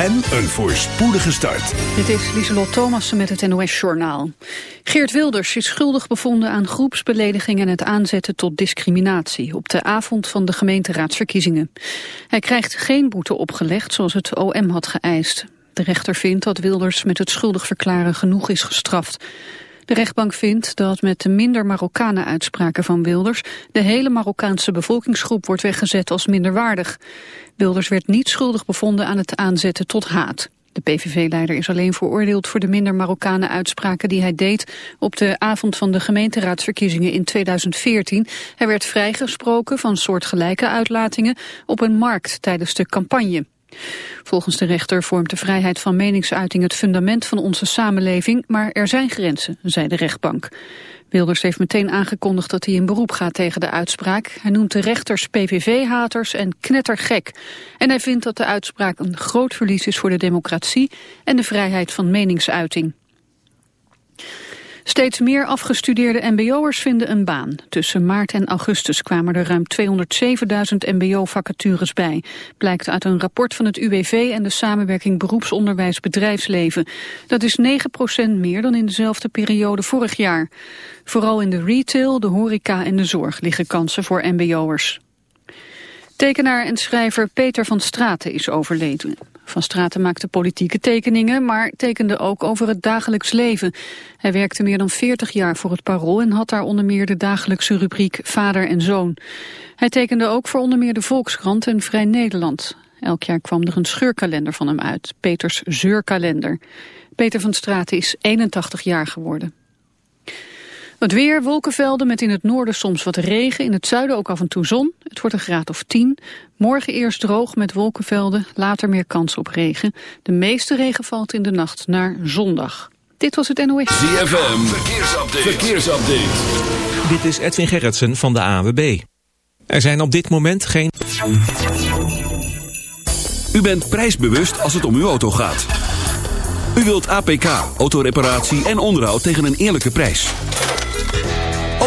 en een voorspoedige start. Dit is Lieselot Thomassen met het NOS-journaal. Geert Wilders is schuldig bevonden aan groepsbelediging en het aanzetten tot discriminatie op de avond van de gemeenteraadsverkiezingen. Hij krijgt geen boete opgelegd zoals het OM had geëist. De rechter vindt dat Wilders met het schuldig verklaren genoeg is gestraft. De rechtbank vindt dat met de minder Marokkanen uitspraken van Wilders de hele Marokkaanse bevolkingsgroep wordt weggezet als minderwaardig. Wilders werd niet schuldig bevonden aan het aanzetten tot haat. De PVV-leider is alleen veroordeeld voor de minder Marokkanen uitspraken die hij deed op de avond van de gemeenteraadsverkiezingen in 2014. Hij werd vrijgesproken van soortgelijke uitlatingen op een markt tijdens de campagne. Volgens de rechter vormt de vrijheid van meningsuiting het fundament van onze samenleving, maar er zijn grenzen, zei de rechtbank. Wilders heeft meteen aangekondigd dat hij in beroep gaat tegen de uitspraak. Hij noemt de rechters PVV-haters en knettergek. En hij vindt dat de uitspraak een groot verlies is voor de democratie en de vrijheid van meningsuiting. Steeds meer afgestudeerde mbo'ers vinden een baan. Tussen maart en augustus kwamen er ruim 207.000 mbo-vacatures bij. Blijkt uit een rapport van het UWV en de samenwerking beroepsonderwijs-bedrijfsleven. Dat is 9% meer dan in dezelfde periode vorig jaar. Vooral in de retail, de horeca en de zorg liggen kansen voor mbo'ers. Tekenaar en schrijver Peter van Straten is overleden. Van Straten maakte politieke tekeningen, maar tekende ook over het dagelijks leven. Hij werkte meer dan 40 jaar voor het Parool en had daar onder meer de dagelijkse rubriek Vader en Zoon. Hij tekende ook voor onder meer de Volkskrant en Vrij Nederland. Elk jaar kwam er een scheurkalender van hem uit, Peters Zeurkalender. Peter van Straten is 81 jaar geworden. Het weer, wolkenvelden met in het noorden soms wat regen, in het zuiden ook af en toe zon. Het wordt een graad of 10. Morgen eerst droog met wolkenvelden, later meer kans op regen. De meeste regen valt in de nacht naar zondag. Dit was het NOS. ZFM, verkeersupdate. verkeersupdate. Dit is Edwin Gerritsen van de AWB. Er zijn op dit moment geen... U bent prijsbewust als het om uw auto gaat. U wilt APK, autoreparatie en onderhoud tegen een eerlijke prijs.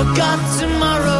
Forgot tomorrow.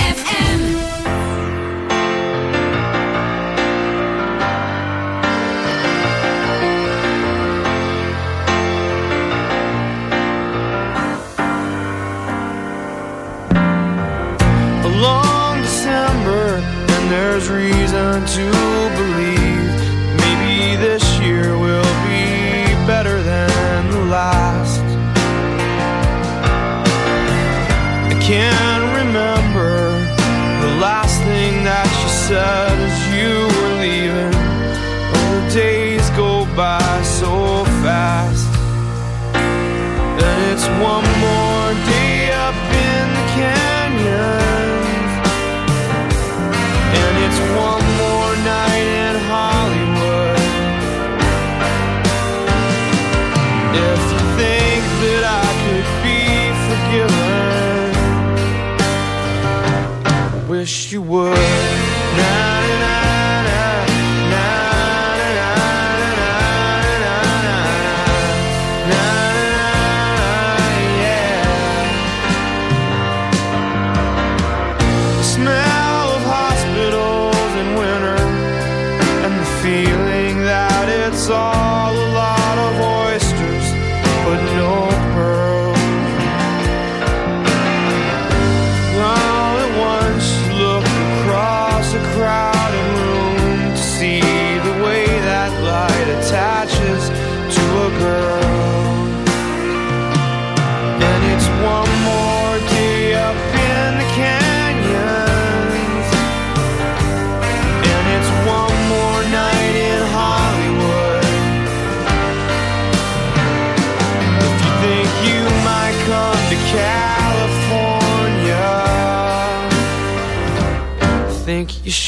wish you would.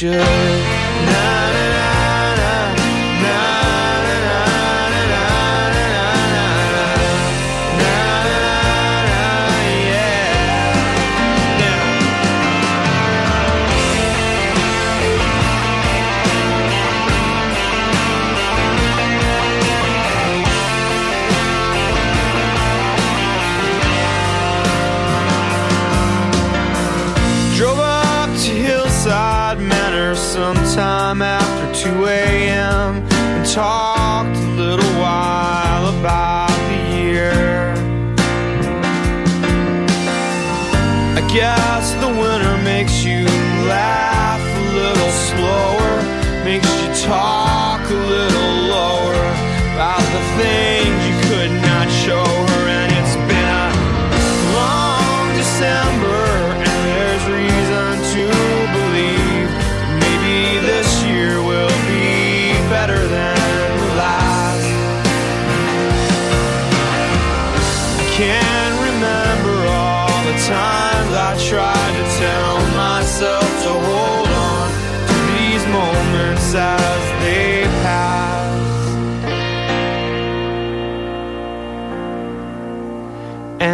should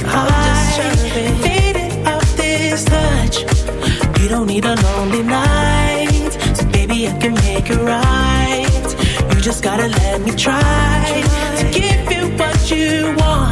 much. I'm just faded off this touch. You don't need a lonely night, so baby I can make it right. You just gotta let me try to give you what you want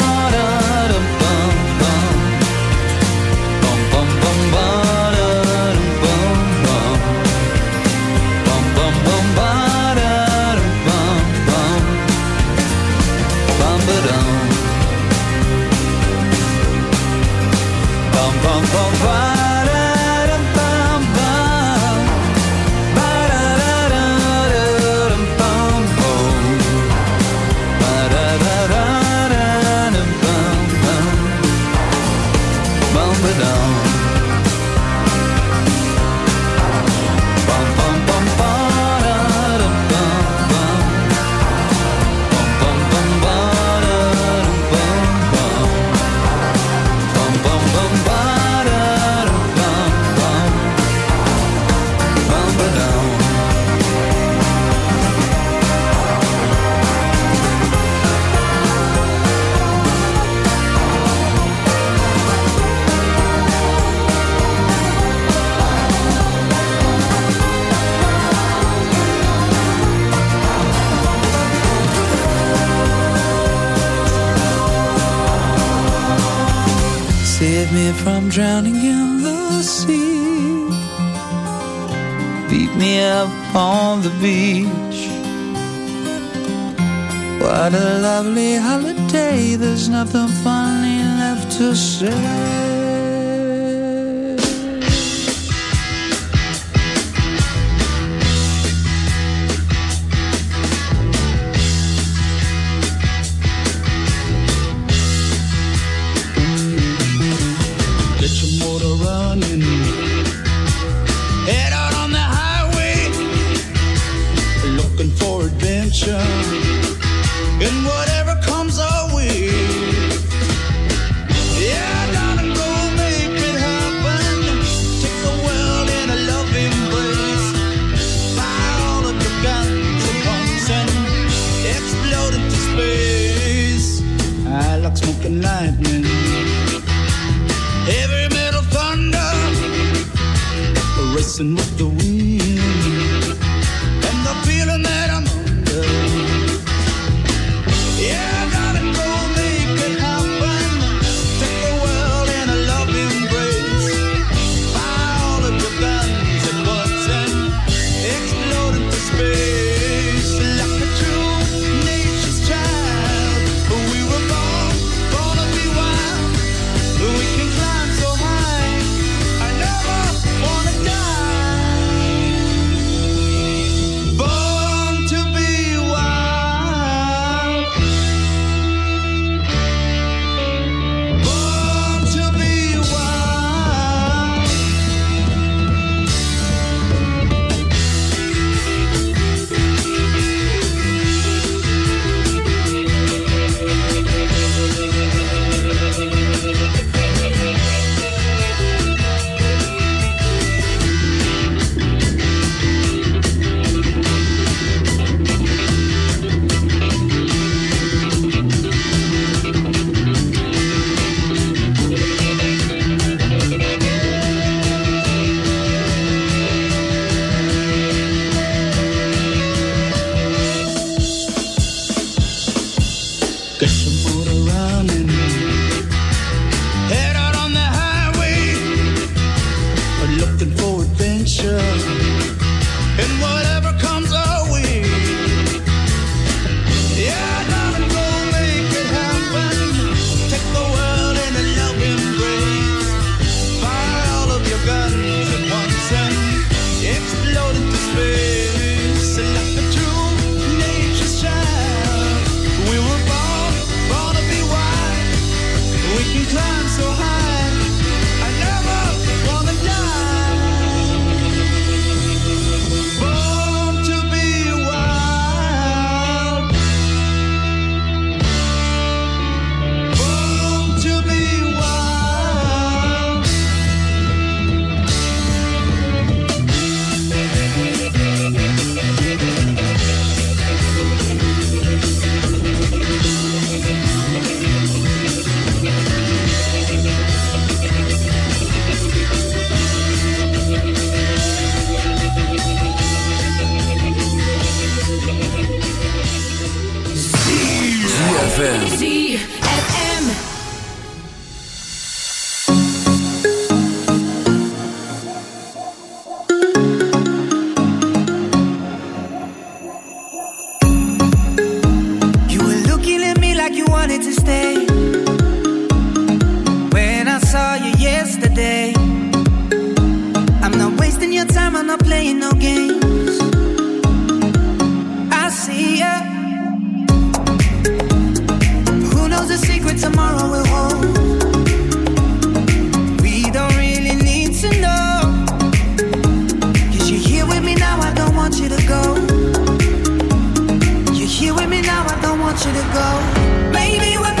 for want you to go. baby. we're.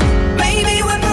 baby, when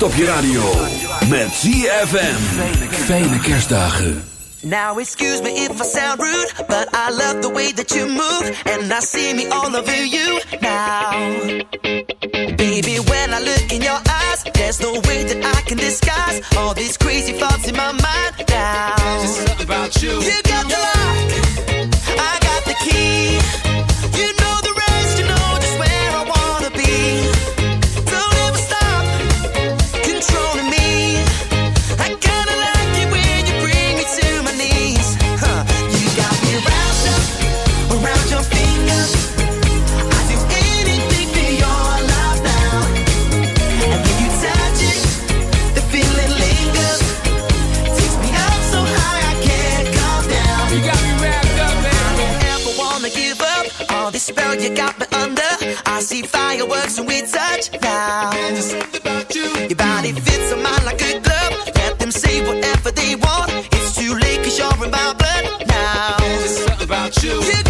kerst op je radio. Met ZFM. Fijne kerstdagen. Now excuse me if I sound rude, but I love the way that you move, and I see me all over you now. Baby, when I look in your eyes, there's no way that I can disguise all these crazy thoughts in my mind now. There's something about you. You got the fireworks when we touch now. There's something about you. Your body fits on mine like a glove. Let them say whatever they want. It's too late cause you're in my blood now. There's something about you. You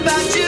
About you.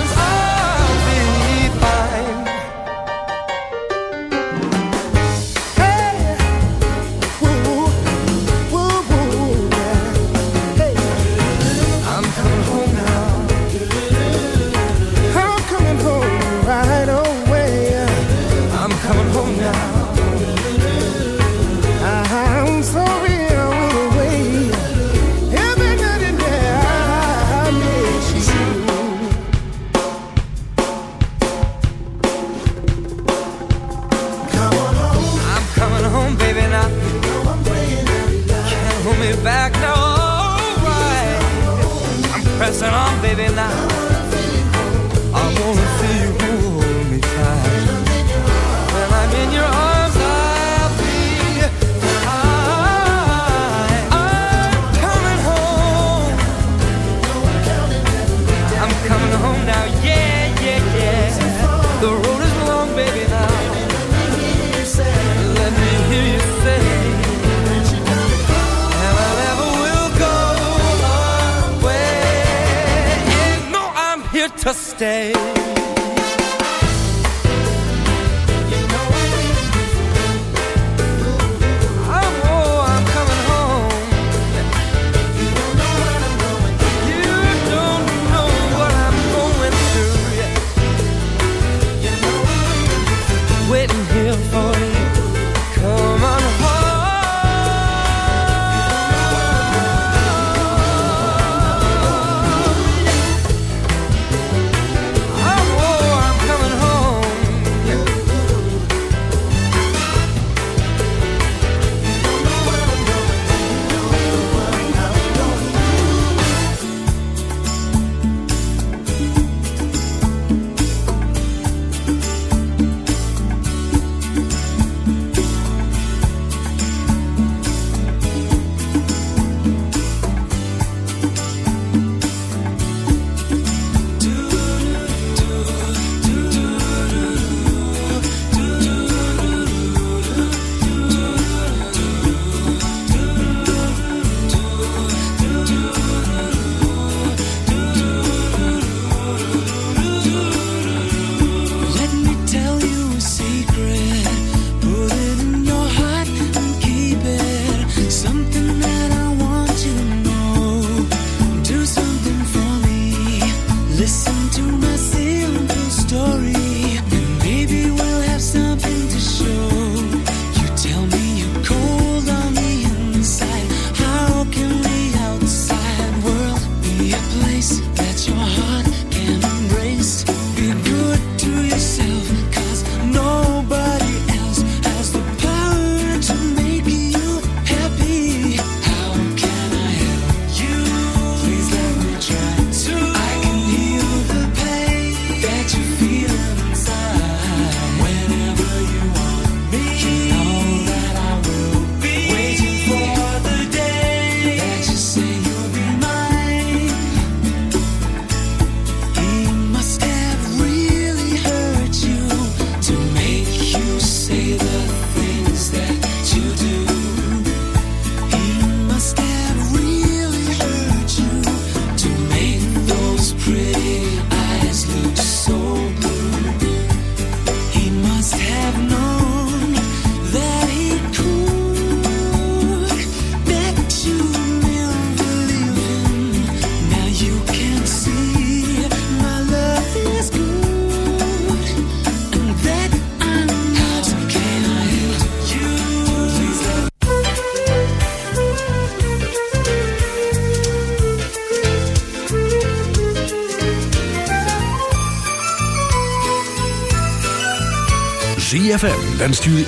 baby, now. To ZFM wenst jullie